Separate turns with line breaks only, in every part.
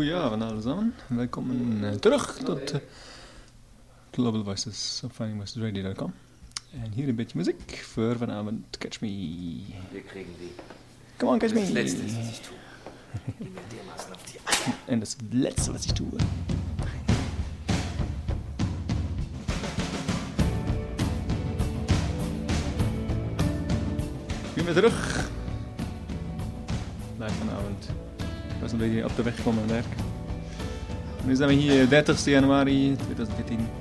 Goedenavond allesamen, welkom eh, terug tot eh, Global Voices op FindingVoicesRadio.com. En hier een beetje muziek voor vanavond Catch Me.
We kriegen die.
Come on, Catch Me.
Das Letzte, was ich tue. ik bin dermaßen auf die Eier.
Und das Letzte, was ich tue. Ik ben weer terug. Blijf vanavond zodat op de weg van mijn werk. Nu zijn we hier 30 januari 2014.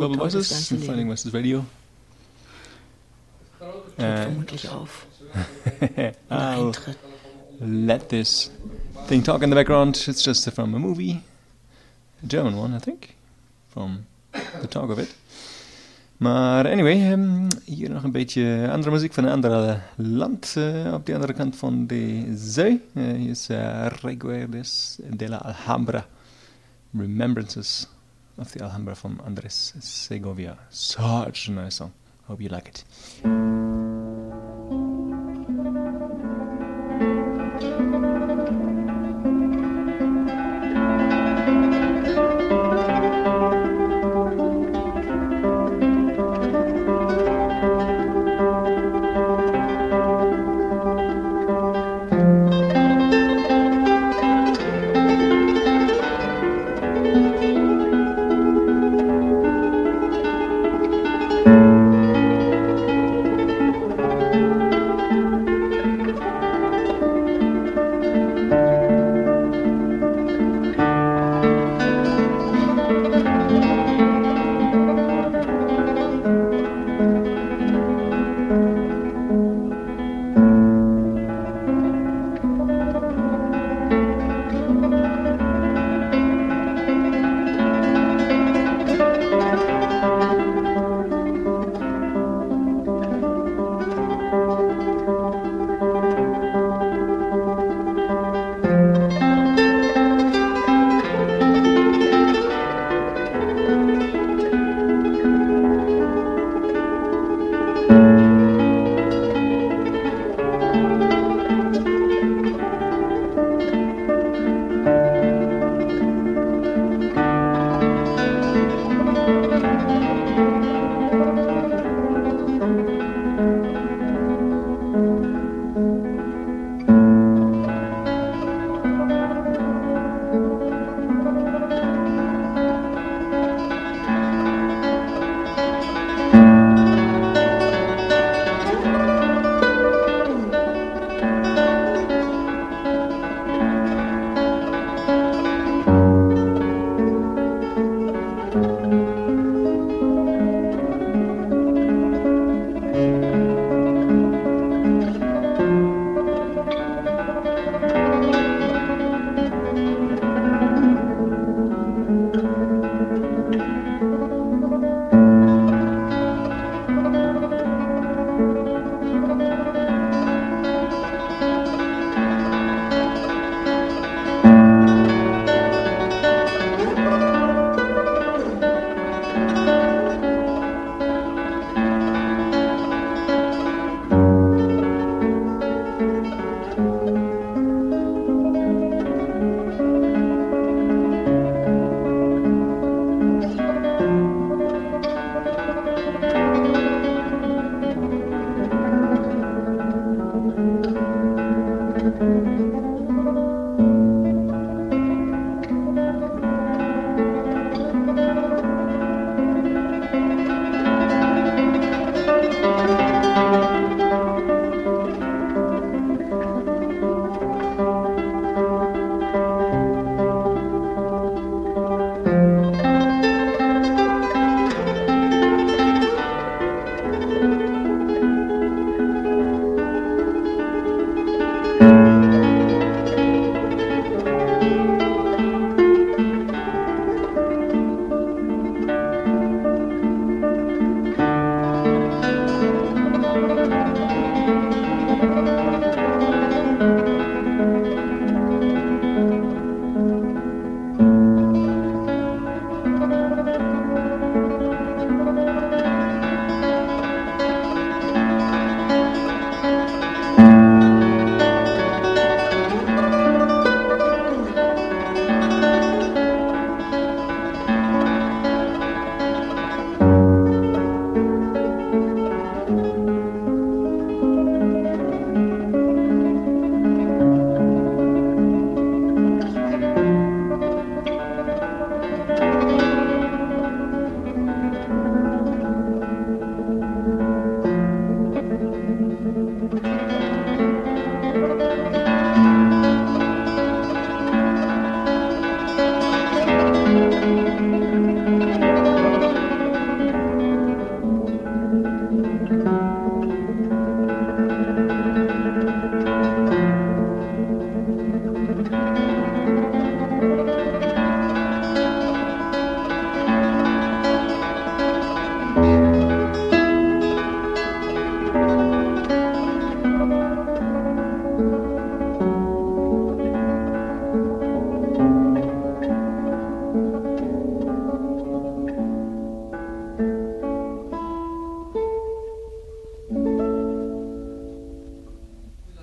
Global Voices, Finding Voices Radio.
Äh,
I'll let this thing talk in the background. It's just from a movie, a German one, I think, from the talk of it. Maar anyway, um, hier nog een beetje andere muziek van een ander land uh, op de andere kant van de zee. Uh, hier is eh, uh, Reguerdes de la Alhambra, Remembrances of the Alhambra from Andres Segovia. Such a nice song. Hope you like it.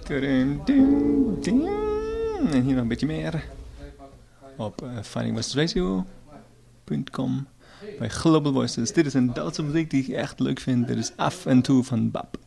En hier nog een beetje meer.
Op uh, bij Global Voices. Dit is een Duitse muziek die ik echt leuk vind. Dit is Af en Toe van Bab.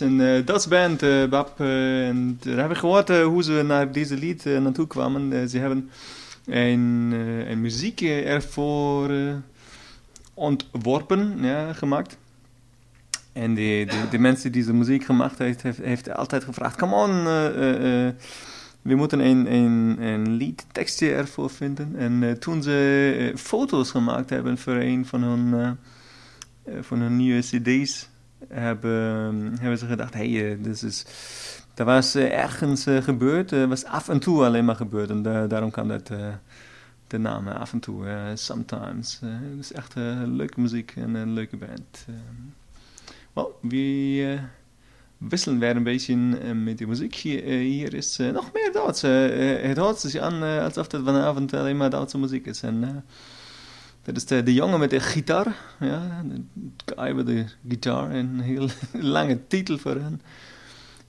Is een eh Duitse band, eh, Bab. eh, en daar hebben we gehoord eh, hoe ze naar deze lied eh, naartoe kwamen. Eh, ze hebben een, eh, muziek eh, ervoor eh, ontworpen, ja, gemaakt. En de, mensen die de muziek gemaakt heeft, heeft, altijd gevraagd: Come on, eh, eh, eh, we moeten een, een, een ervoor vinden. En eh, toen ze eh, foto's gemaakt hebben voor een eh, eh, van hun nieuwe CD's, hebben, hebben ze gedacht: hé, hey, eh, dit is. Dat was eh, ergens eh, gebeurd, was af en toe alleen maar gebeurd. En da- daarom kan dat de naam af en toe, sometimes. Het is echt leuke muziek en een leuke band. Wel, we eh, wisselen weer een beetje met de muziek. Hier, is nog meer Duits. Het hoort zich aan alsof het vanavond alleen maar Duitse muziek is. En dat is de, de jongen met de gitaar. Ja, de guy met de gitaar. Een heel lange titel voor hen.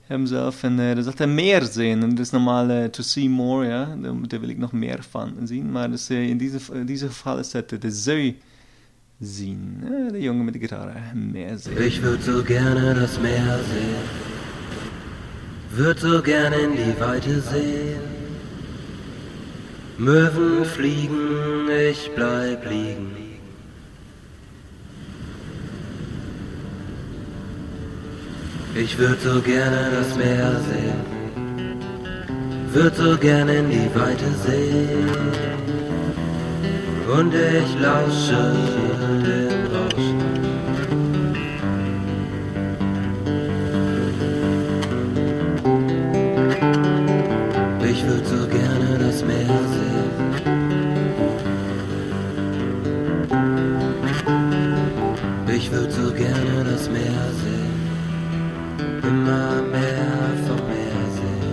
hemzelf. En eh, dan zegt hij meer zien. En dat is normaal eh, to see more, ja. Daar, daar wil ik nog meer van zien. Maar dus, eh, in deze, in deze geval is het de zeu zien. Eh, de jongen met de gitaar, meer zien.
Ich würd so gerne das Meer sehen, würd so gerne in die Weite sehen. Möwen fliegen, ich bleib liegen. Ich würd so gerne das Meer sehen, würd so gerne in die Weite sehen. Und ich lausche dem Rauschen. Ich würd so gerne das Meer sehen. Das Meer sehen. Immer mehr vom Meer sehen.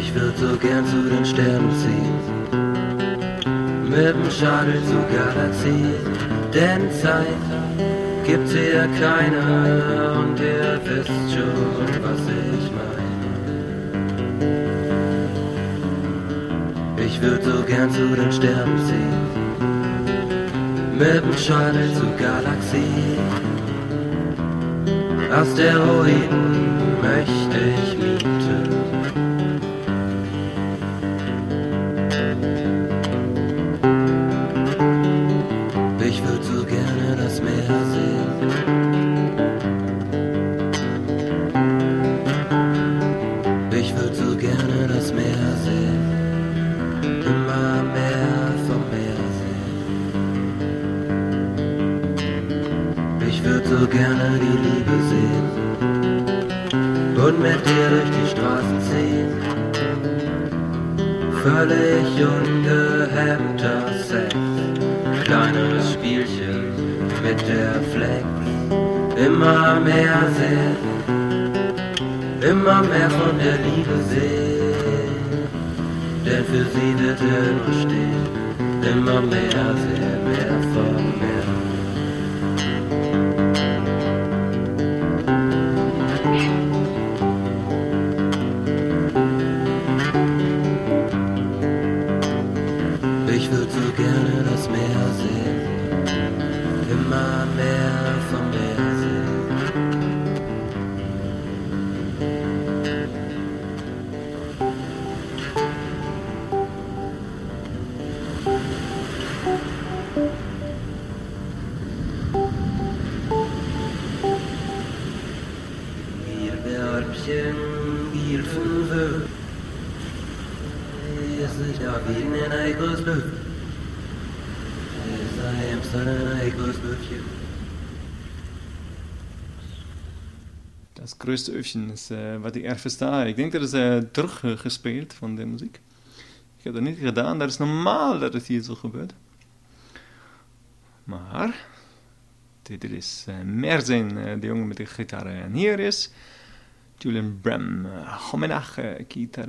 Ich würd so gern zu den Sternen ziehen. Mit dem Shuttle zu Galaxien. Denn Zeit gibt's hier keine und ihr wisst schon, was ich meine. Ich würd so gern zu den Sternen ziehen. Mit dem Shuttle zu Galaxien. Asteroiden möchte ich mehr von der Liebe sehen. Das
Öfchen is eh, wat ik erg versta. Ik denk dat is eh, teruggespeeld van de muziek. Ik heb dat niet gedaan. Dat is normaal dat het hier zo gebeurt. Maar, dit is meer zijn eh, de jongen met de gitaar. En hier is Julian Bram. Uh, uh, gitaar.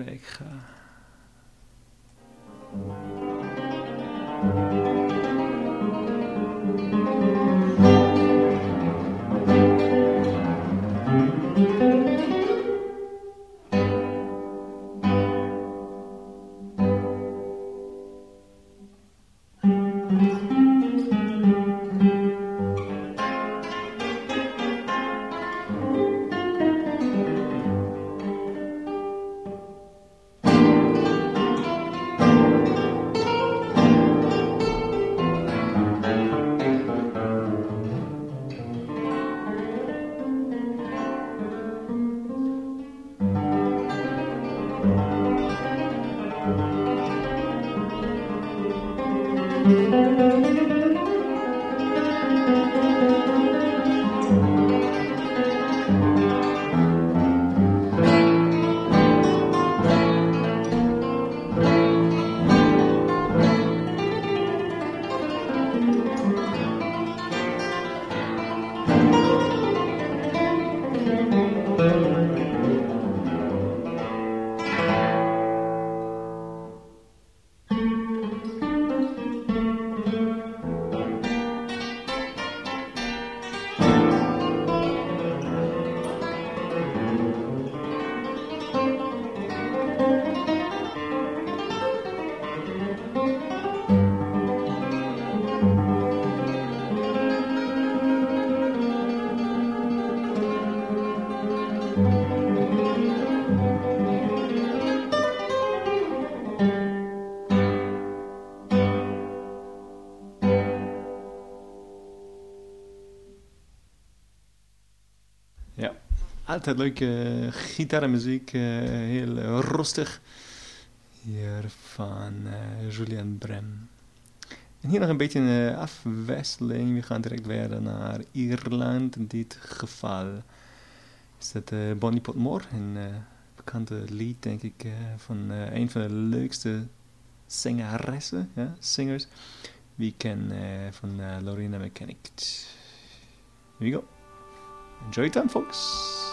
altijd leuke eh, gitaarmuziek. Eh, heel eh, rustig. Hier van Julian Brem. En hier nog een beetje een afwisseling. We gaan direct weer naar Ierland in dit geval. Is dat Bonnie Potmore? Een bekende lied, denk ik, van een van de leukste zangeressen, ja, singers. We can van Lorena Mechanics. Here we go. Enjoy time, folks.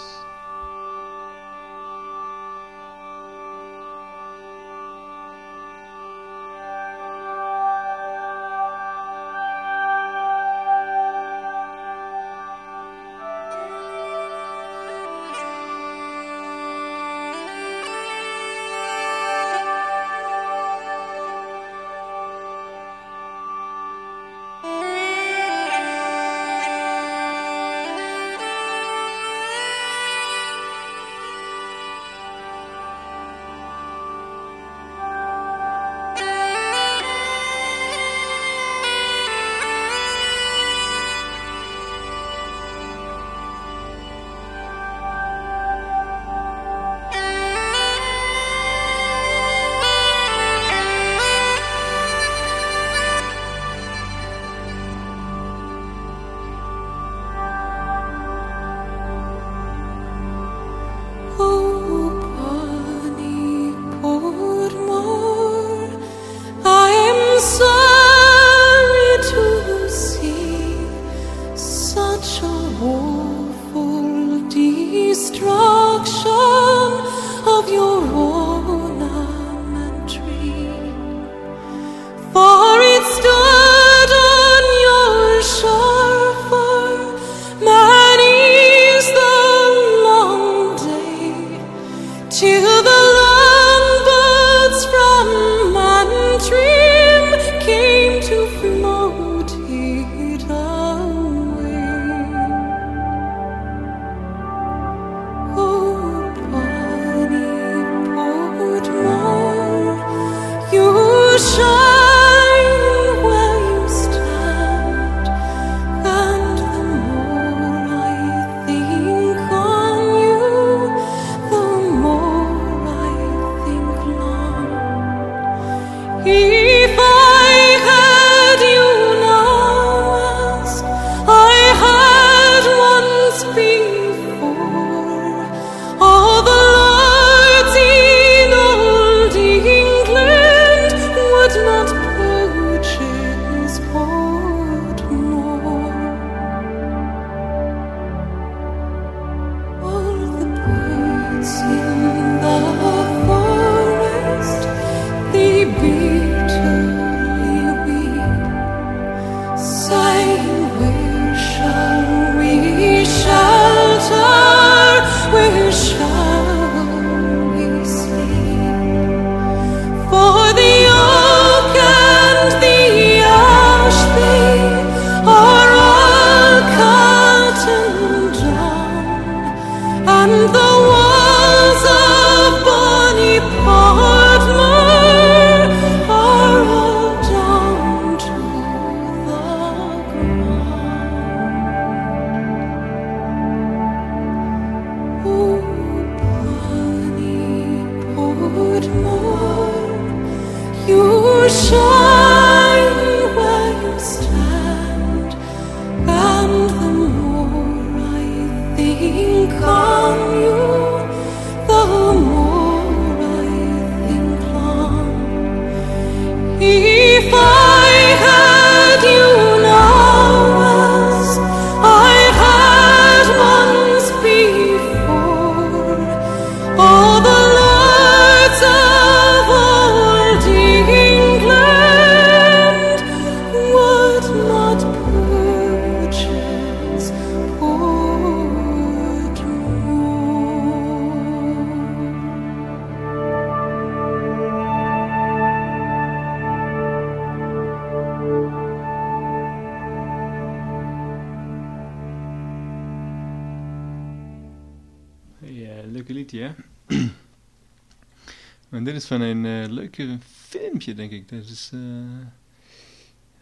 dit is van een eh, uh, leuke filmpje, denk ik. Dat is...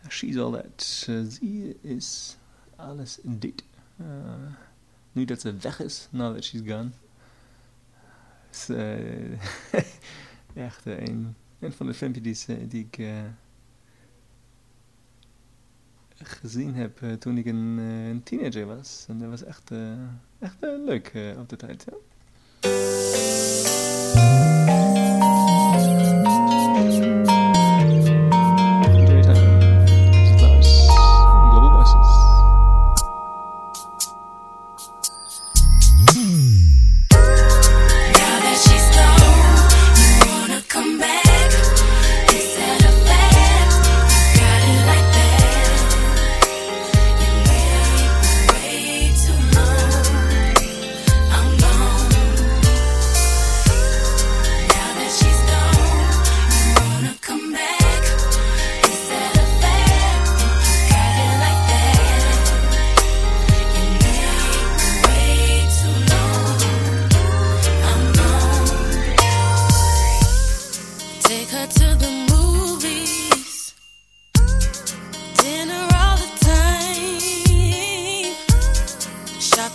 She's all that. Is alles in dit. Eh,
nu dat ze weg is, now that she's gone. Is eh, echt een, een van de filmpjes die, ik gezien heb toen ik een, een, teenager was. En dat was echt, uh, echt leuk op de tijd. Ja?
Música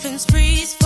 emotions freeze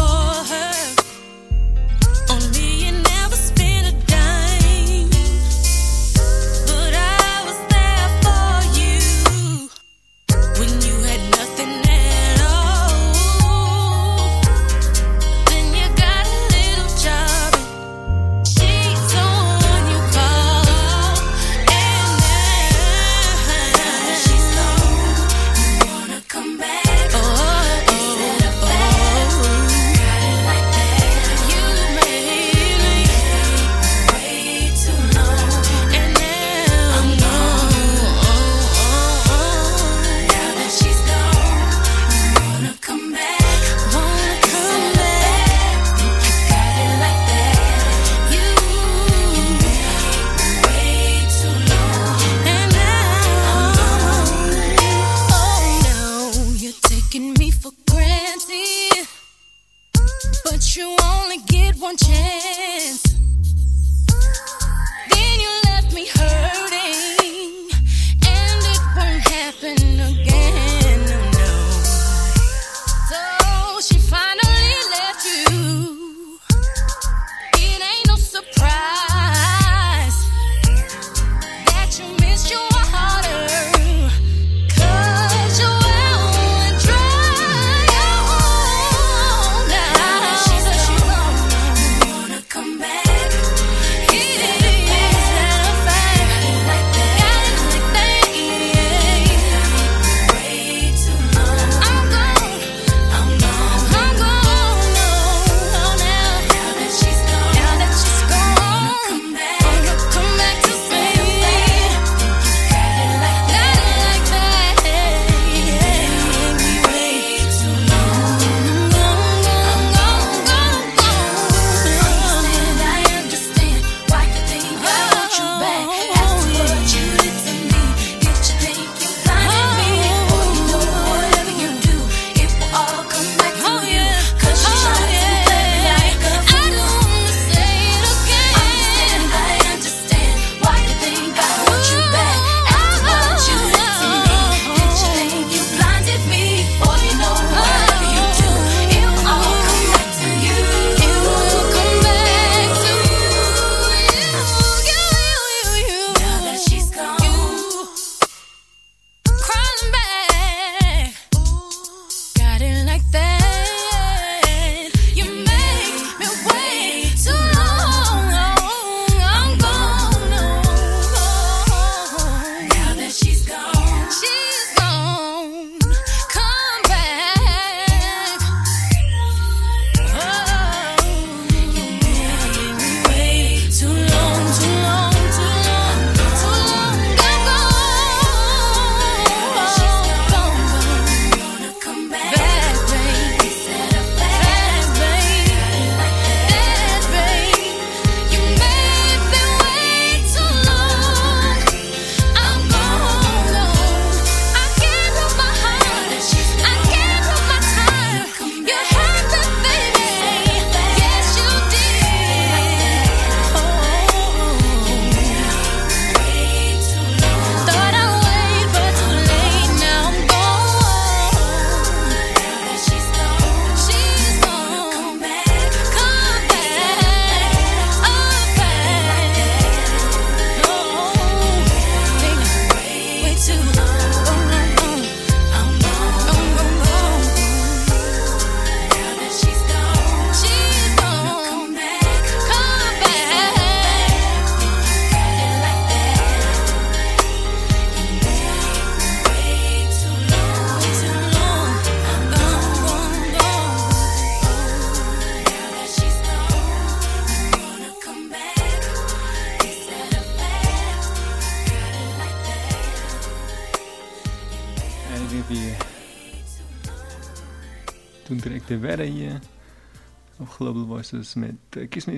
Mrs. Smith. Uh, kiss me,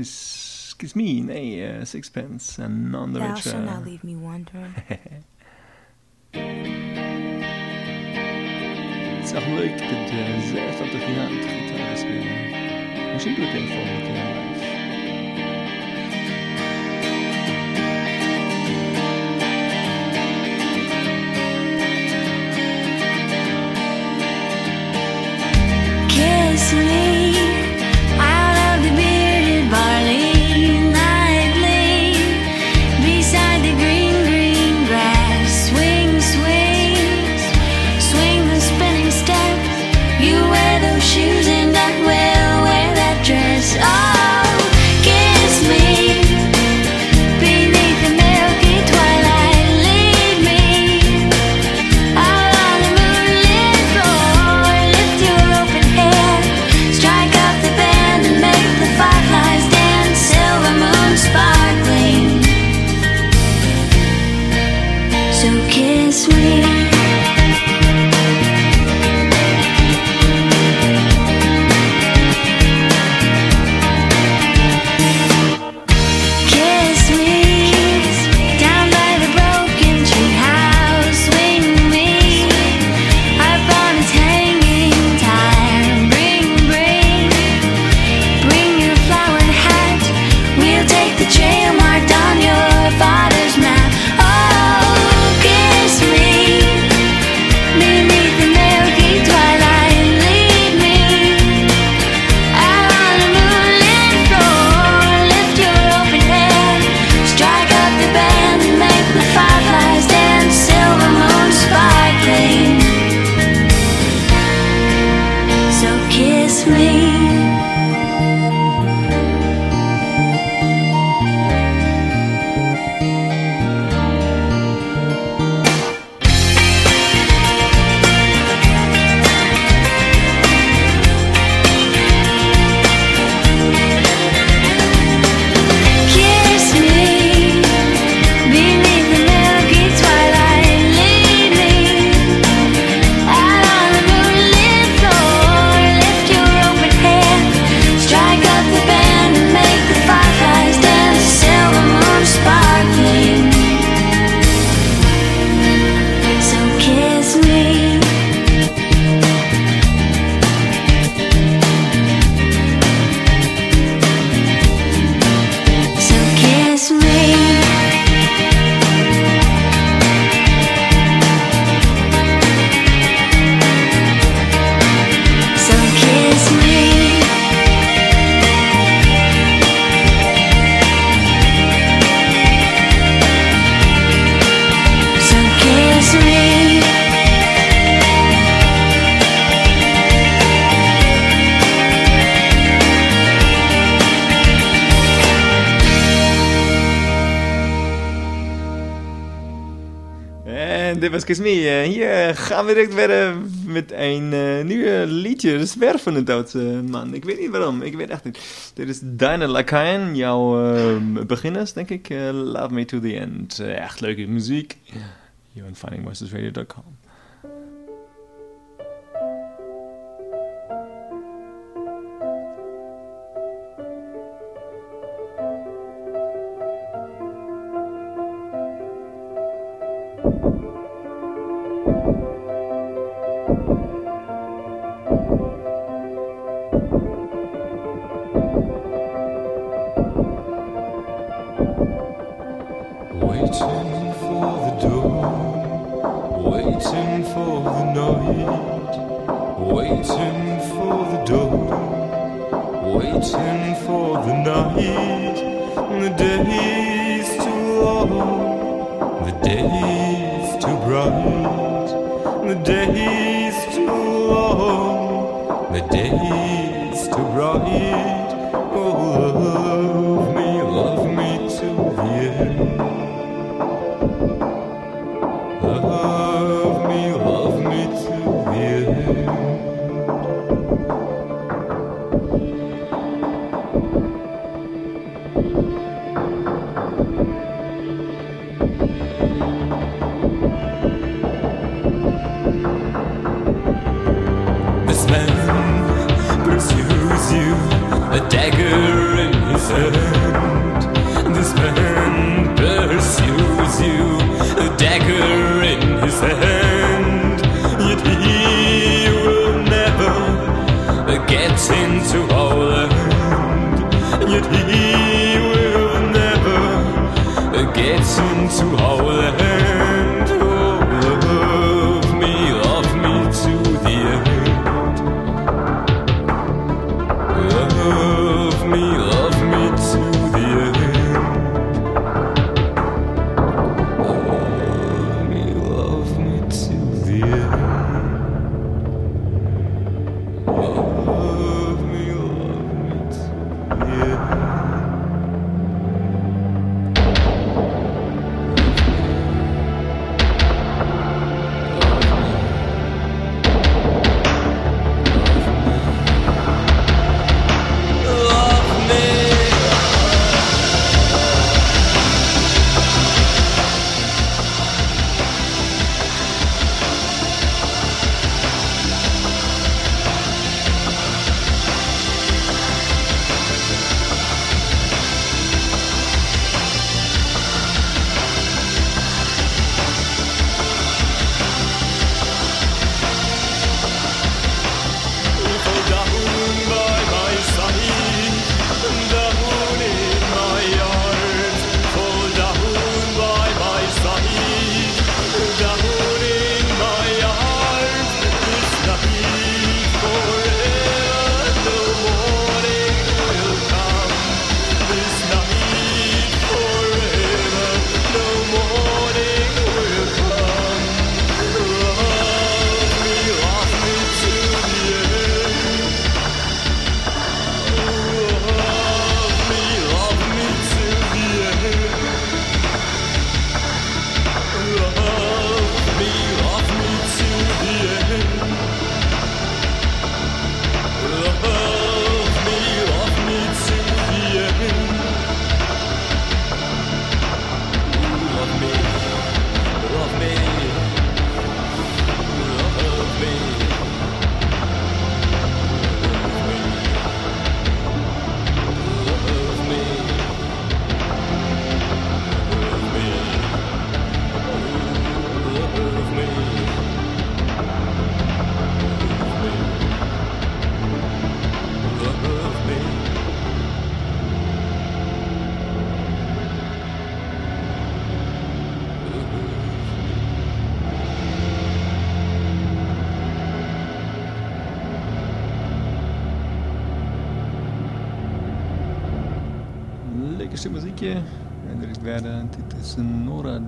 kiss me, nay, uh, eh, sixpence, and none the
Thou
richer.
Thou
shalt
not leave me wondering. Särskilt eh, det är att det
finns ett gitarrspel. in inte på telefonen. gaan direct verder eh, met een eh, uh, nieuw liedje. Dat is werf van de man. Ik weet niet waarom. Ik weet echt niet. Dit is Dina Lakaien, jouw eh, beginners, denk ik. Love Me To The End. echt leuke muziek. You on findingvoicesradio.com.
Thank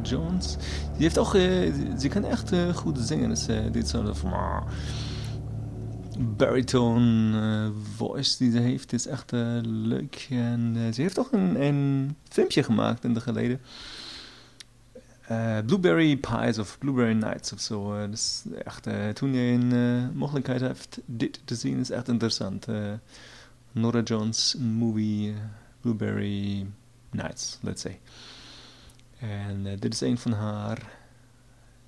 Jones. Die heeft ook, eh, ze kan echt eh, goed zingen. Dus, eh, dit soort ah. baritone voice die ze heeft is echt leuk. En ze heeft ook een, een filmpje gemaakt in de geleden. Blueberry Pies of Blueberry Nights of zo. dus echt, toen je een mogelijkheid hebt dit te zien, is echt interessant. Nora Jones movie Blueberry Nights, let's say. En eh, dit is een van haar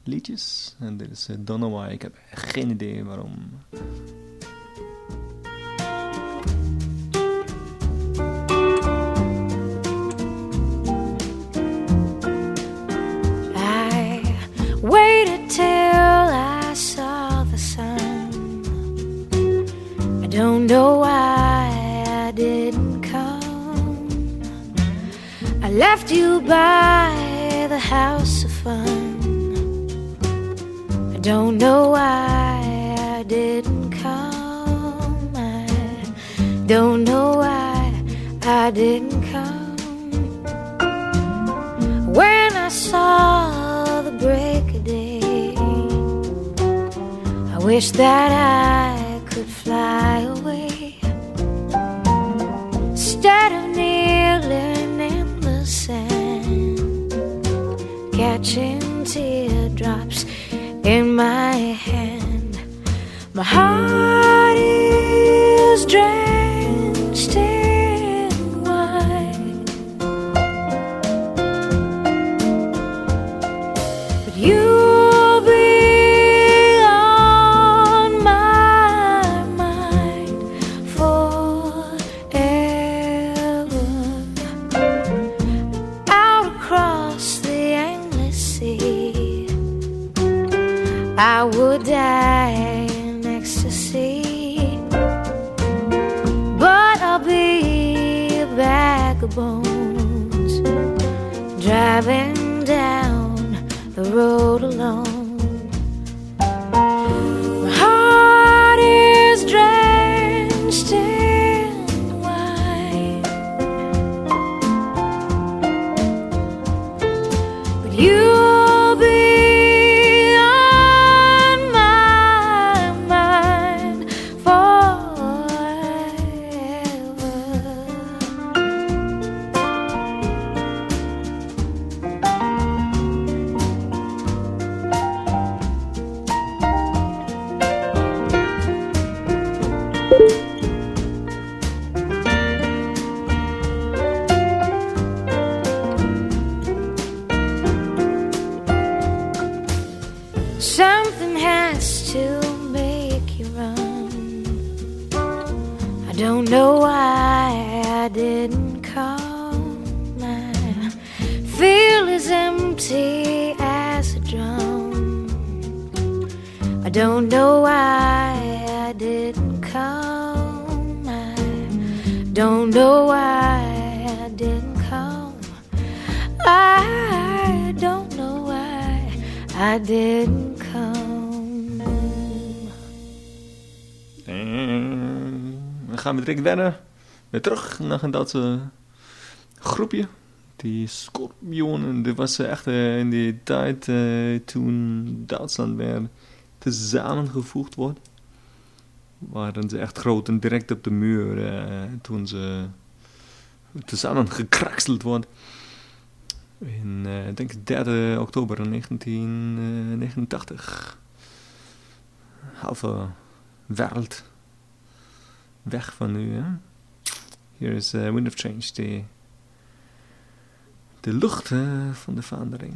liedjes. En dit is uh, Don't Know Why. Ik heb geen idee waarom.
estará. Dan gaan we direct verder. Weer terug naar een Duitse groepje. Die Scorpionen. Dat was echt eh, in die tijd eh, toen Duitsland weer samengevoegd wordt. Waren ze echt groot en direct op de muur eh, toen ze tezamen gekrakseld wordt. In, eh, ik denk 3 oktober 1989. Halve wereld weg van nu. Hè? Hier is eh, Wind of Change, de, de lucht eh, van de verandering.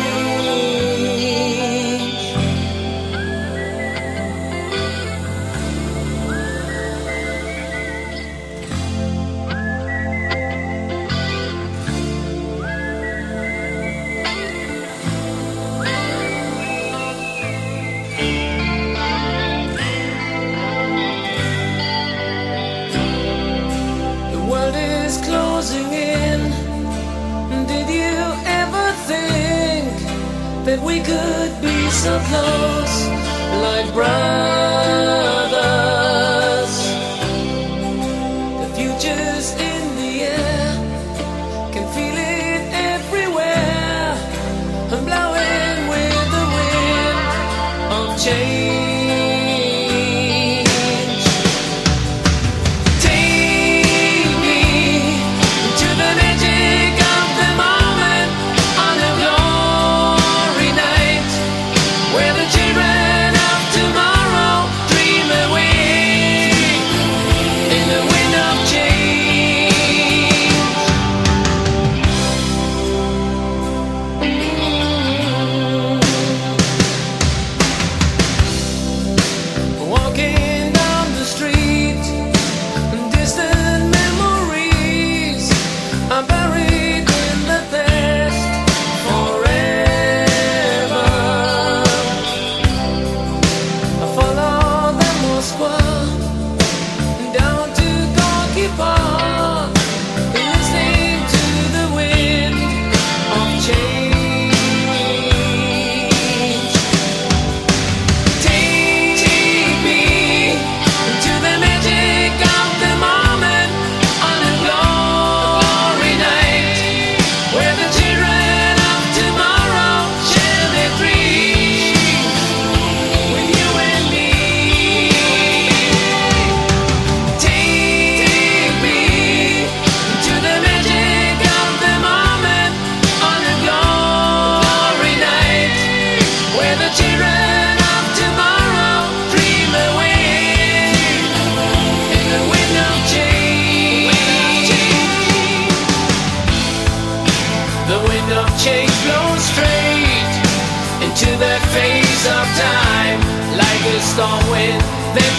Could be so close, like brothers?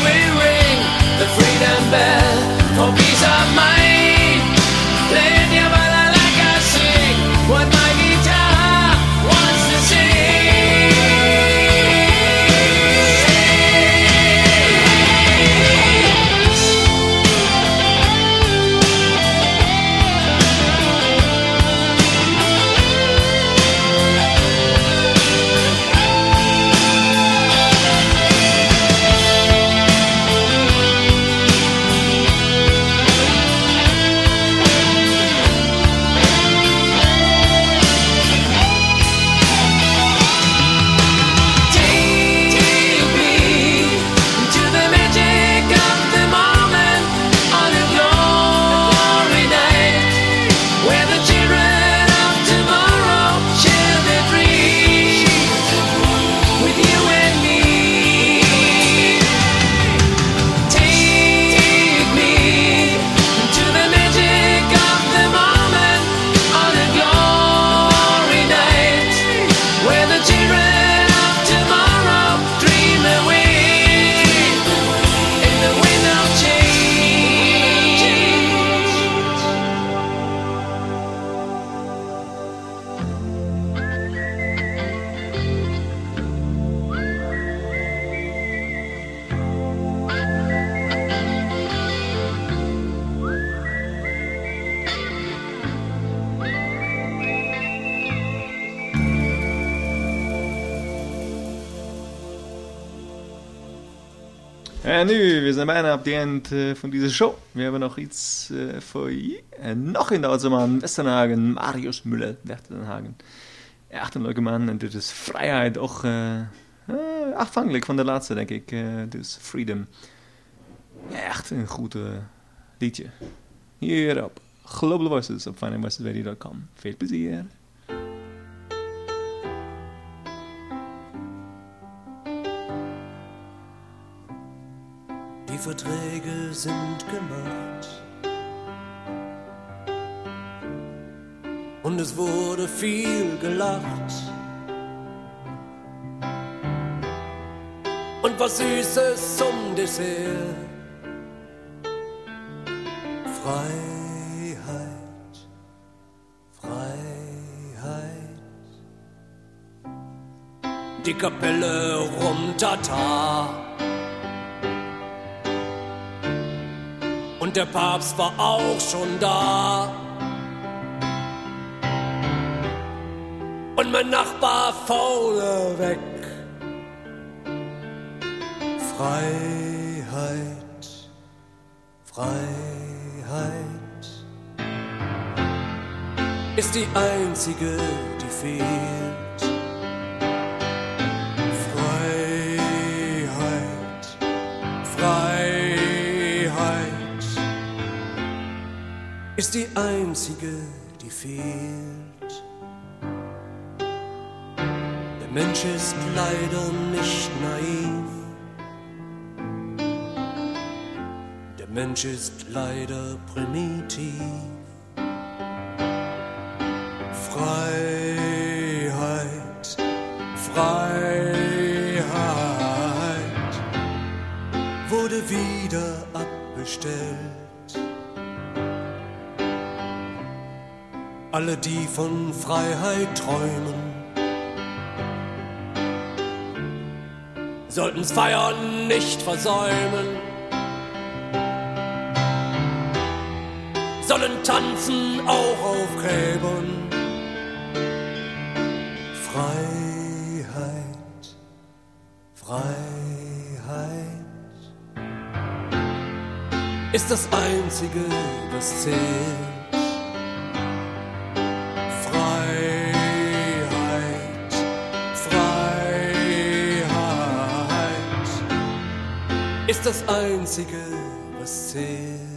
We
En nu, we zijn bijna op het eind eh, van deze show. We hebben nog iets eh, voor je. En nog een Duitse man, Westenhagen, Marius Müller, Westenhagen. Echt een leuke man. En dit is vrijheid, ook eh, afhankelijk van de laatste, denk ik. Dus Freedom. Echt een goed liedje. Hier op Global Voices op finandvoicesradio.com. Veel plezier.
Verträge sind gemacht. Und es wurde viel gelacht. Und was Süßes zum Dessert. Freiheit, Freiheit. Die Kapelle rum Tata. Und der Papst war auch schon da. Und mein Nachbar faule weg. Freiheit, Freiheit ist die einzige, die fehlt. Ist die einzige, die fehlt. Der Mensch ist leider nicht naiv. Der Mensch ist leider primitiv. Alle, die von Freiheit träumen, sollten's Feiern nicht versäumen. Sollen tanzen auch auf Gräbern. Freiheit, Freiheit ist das Einzige, was zählt. Das Einzige, was zählt.